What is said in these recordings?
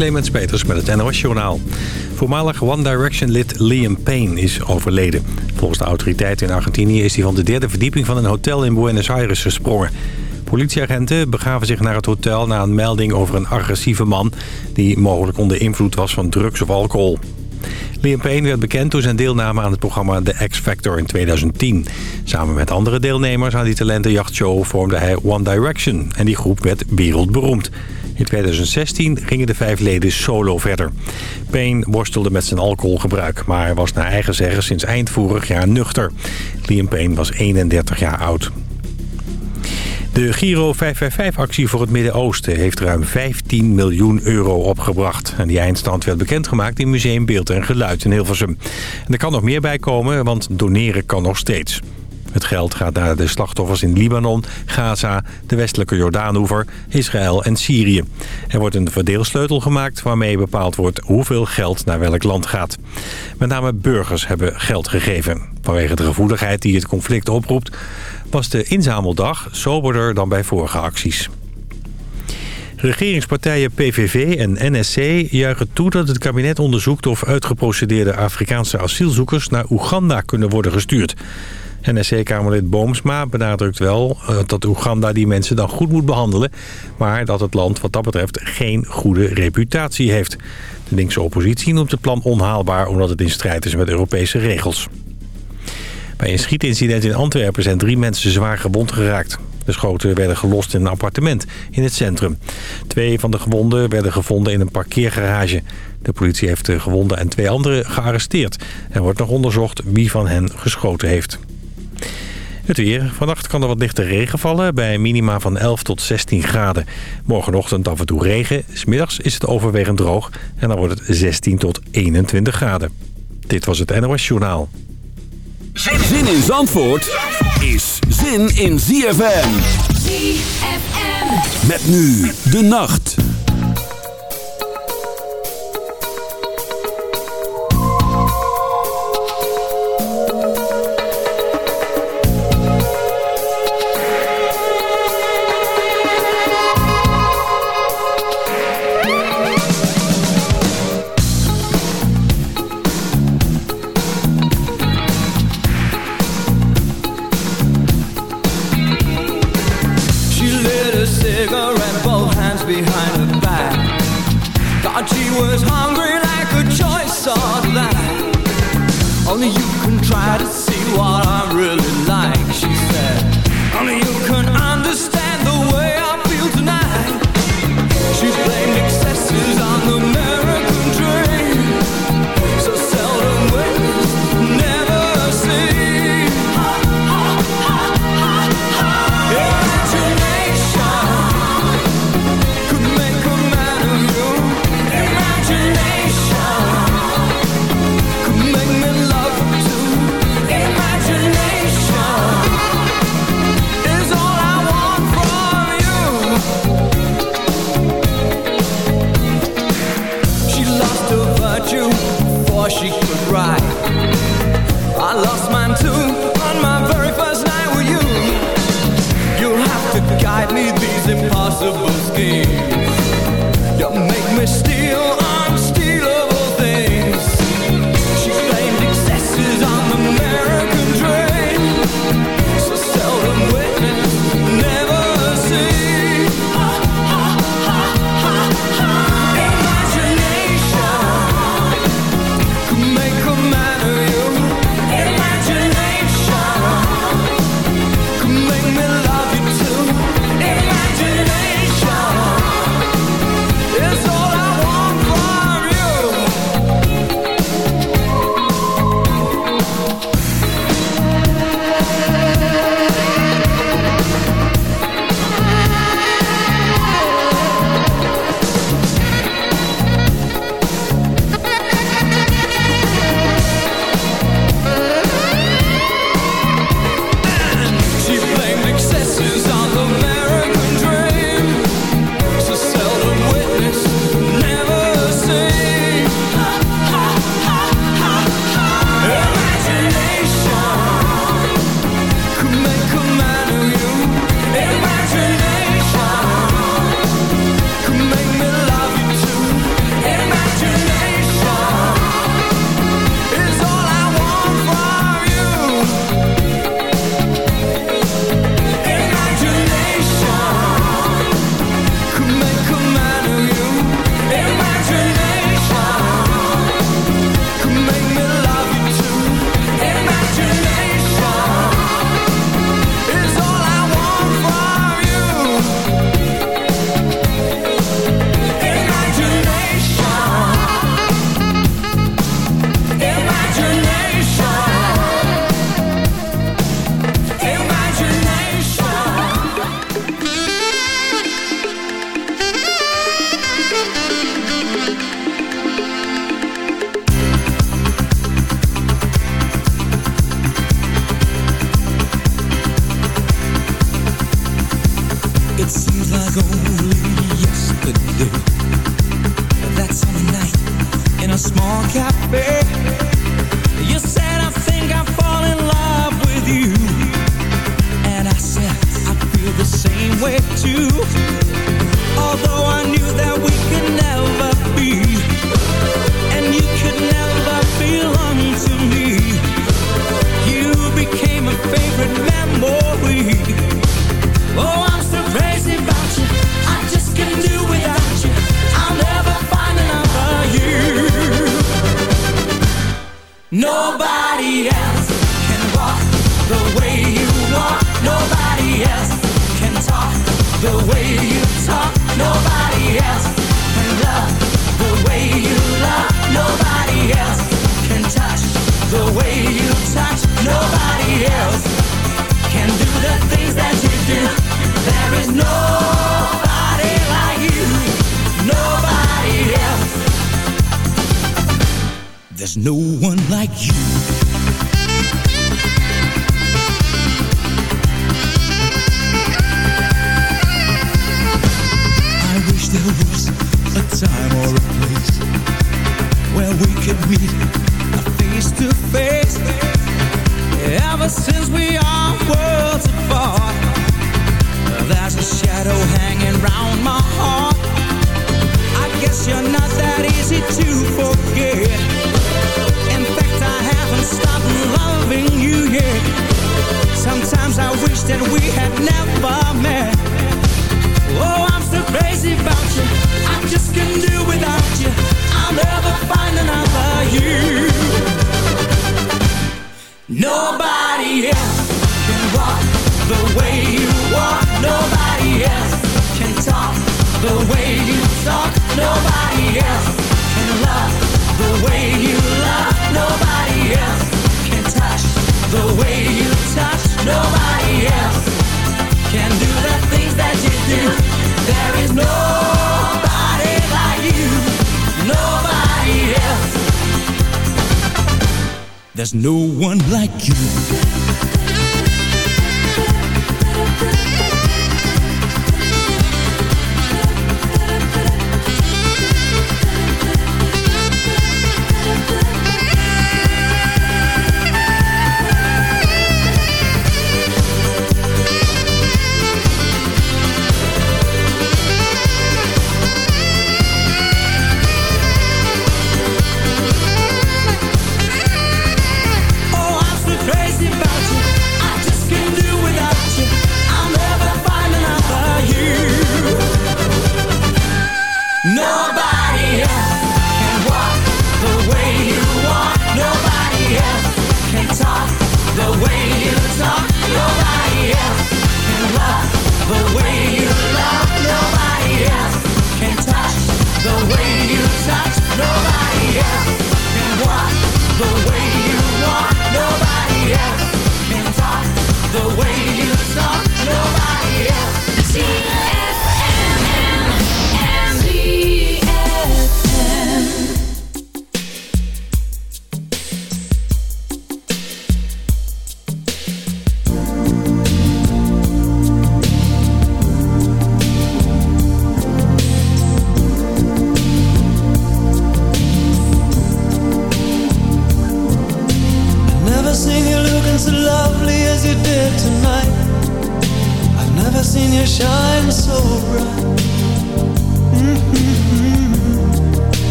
Clemens Peters met het NOS Journaal. Voormalig One Direction-lid Liam Payne is overleden. Volgens de autoriteiten in Argentinië is hij van de derde verdieping van een hotel in Buenos Aires gesprongen. Politieagenten begaven zich naar het hotel na een melding over een agressieve man... die mogelijk onder invloed was van drugs of alcohol. Liam Payne werd bekend door zijn deelname aan het programma The X Factor in 2010. Samen met andere deelnemers aan die talentenjachtshow vormde hij One Direction. En die groep werd wereldberoemd. In 2016 gingen de vijf leden solo verder. Payne worstelde met zijn alcoholgebruik, maar was naar eigen zeggen sinds eind vorig jaar nuchter. Liam Payne was 31 jaar oud. De Giro 555-actie voor het Midden-Oosten heeft ruim 15 miljoen euro opgebracht. En die eindstand werd bekendgemaakt in Museum Beeld en Geluid in Hilversum. Er kan nog meer bij komen, want doneren kan nog steeds. Het geld gaat naar de slachtoffers in Libanon, Gaza, de westelijke Jordaanoever, Israël en Syrië. Er wordt een verdeelsleutel gemaakt waarmee bepaald wordt hoeveel geld naar welk land gaat. Met name burgers hebben geld gegeven. Vanwege de gevoeligheid die het conflict oproept was de inzameldag soberder dan bij vorige acties. Regeringspartijen PVV en NSC juichen toe dat het kabinet onderzoekt... of uitgeprocedeerde Afrikaanse asielzoekers naar Oeganda kunnen worden gestuurd. NSC-kamerlid Boomsma benadrukt wel eh, dat Oeganda die mensen dan goed moet behandelen... maar dat het land wat dat betreft geen goede reputatie heeft. De linkse oppositie noemt het plan onhaalbaar omdat het in strijd is met Europese regels. Bij een schietincident in Antwerpen zijn drie mensen zwaar gewond geraakt. De schoten werden gelost in een appartement in het centrum. Twee van de gewonden werden gevonden in een parkeergarage. De politie heeft de gewonden en twee anderen gearresteerd. Er wordt nog onderzocht wie van hen geschoten heeft. Het weer. Vannacht kan er wat lichte regen vallen bij minima van 11 tot 16 graden. Morgenochtend af en toe regen. Smiddags is het overwegend droog en dan wordt het 16 tot 21 graden. Dit was het NOS Journaal. Zin in Zandvoort is zin in ZFM. ZFM. Met nu de nacht.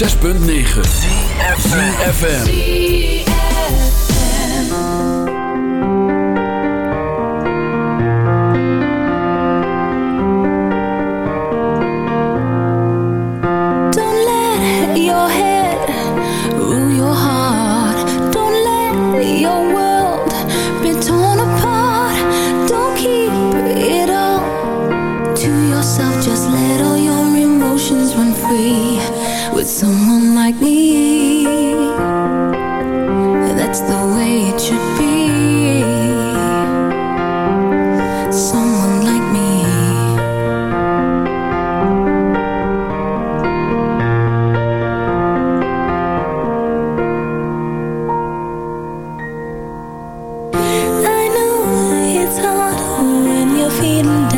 6.9 phim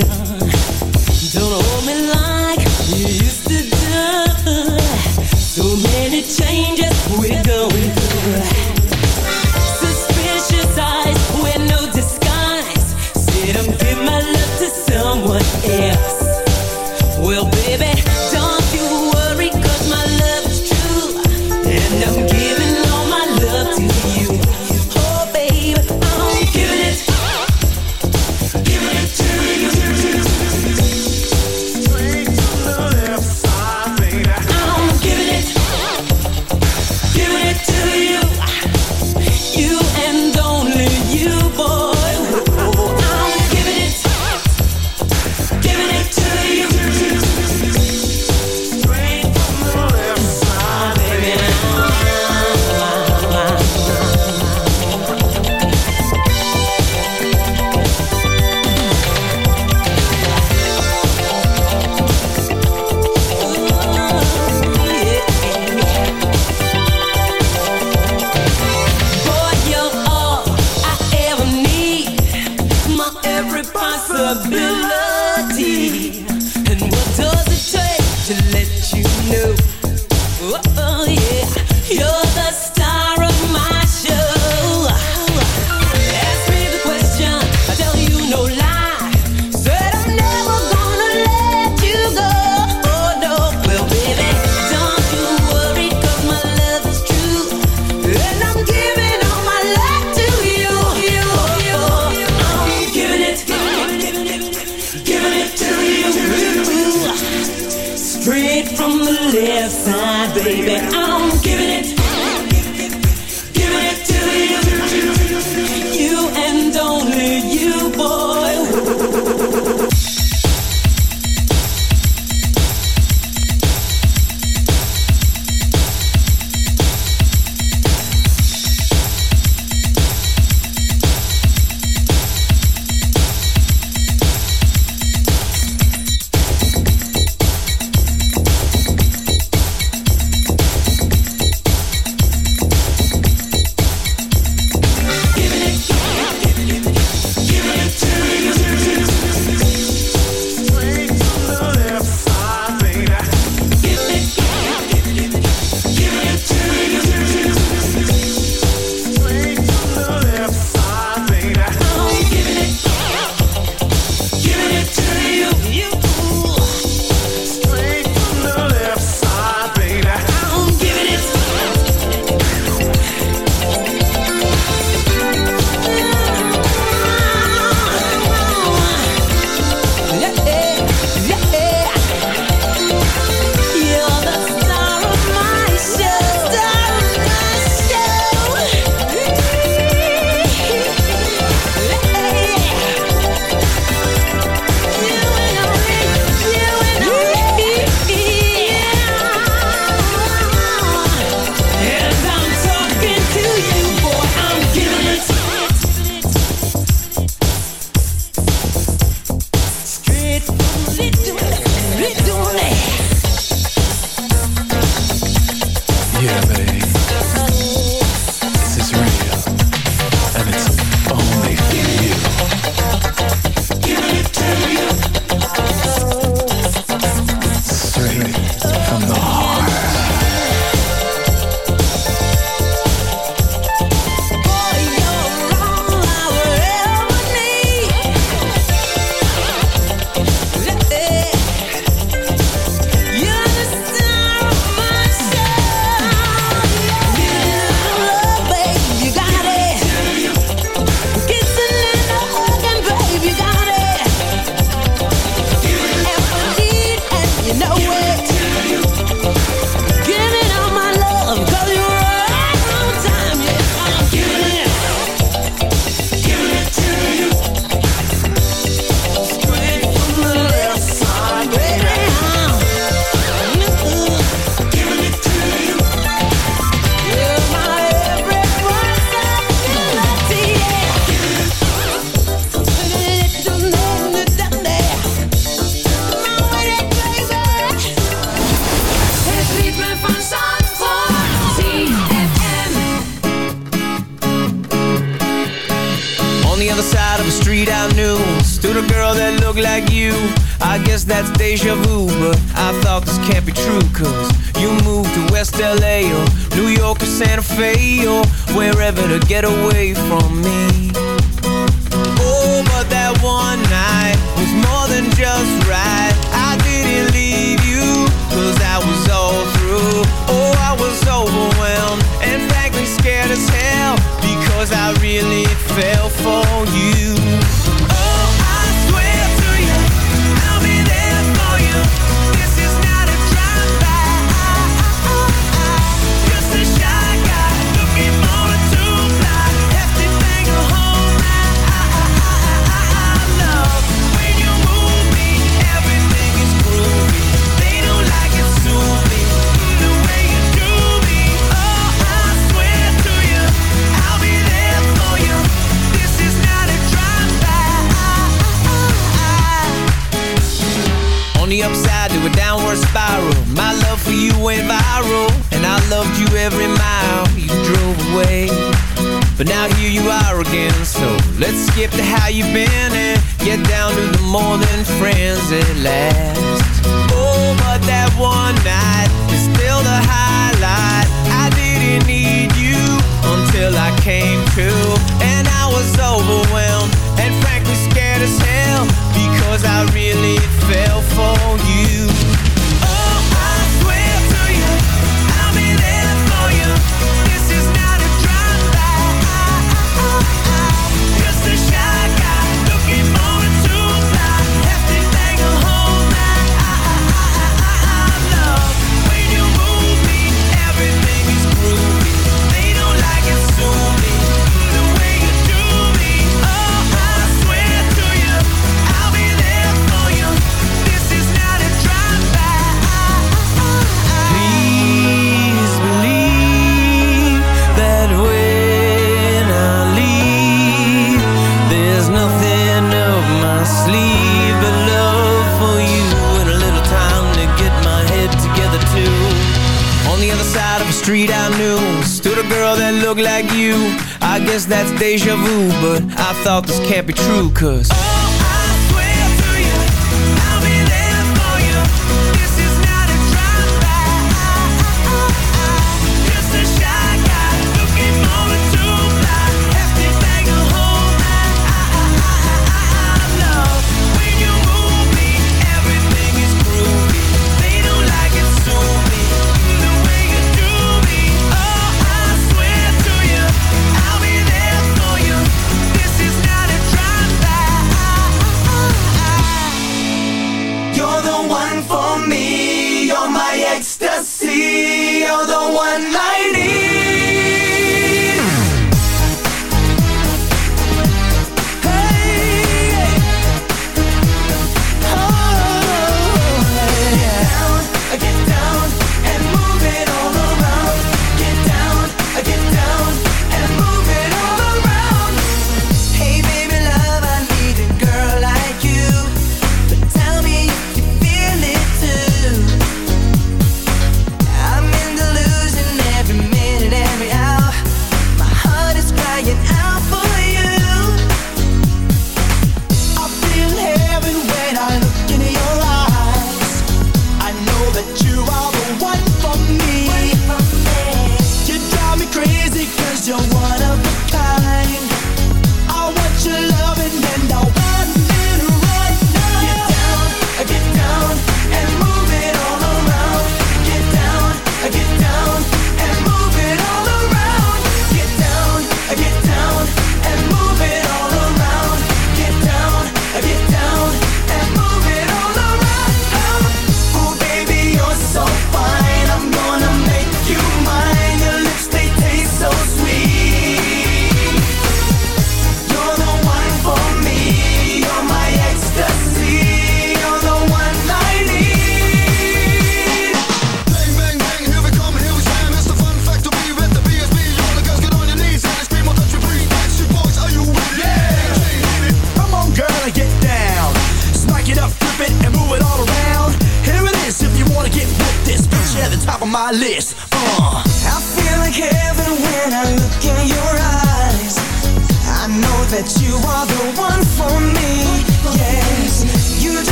Don't hold me like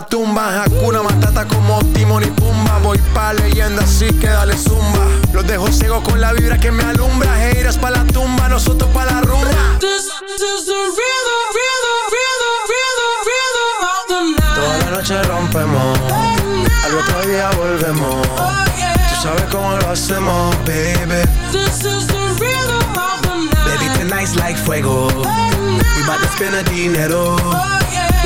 la tumba. Hakuna Matata como Timon y Pumba. Voy pa' leyenda así que dale zumba. Los dejo ciego con la vibra que me alumbra. Heiras pa' la tumba, nosotros pa' la rumba. This is the rhythm, rhythm, rhythm, rhythm, rhythm of the night. Toda la noche rompemos. Al otro día volvemos. Tú sabes cómo lo hacemos, baby. This is the rhythm of the night. Baby, tonight's like fuego. We bout to spend a dinero.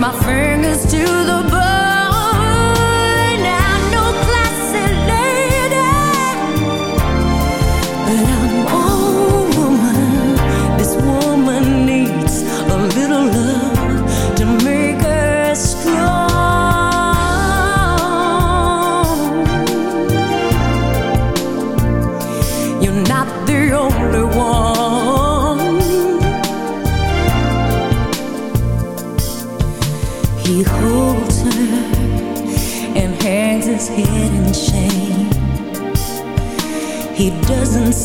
my fingers to the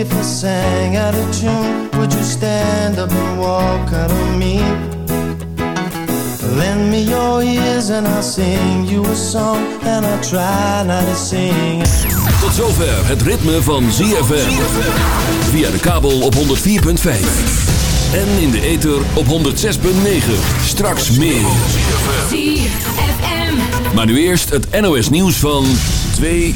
if I sang out of tune? Would you stand up and walk out of me? Lend me your ears and I'll sing you a song and I'll try not to sing. Tot zover het ritme van ZFM. Via de kabel op 104.5. En in de ether op 106.9. Straks meer. ZFM. Maar nu eerst het NOS nieuws van 2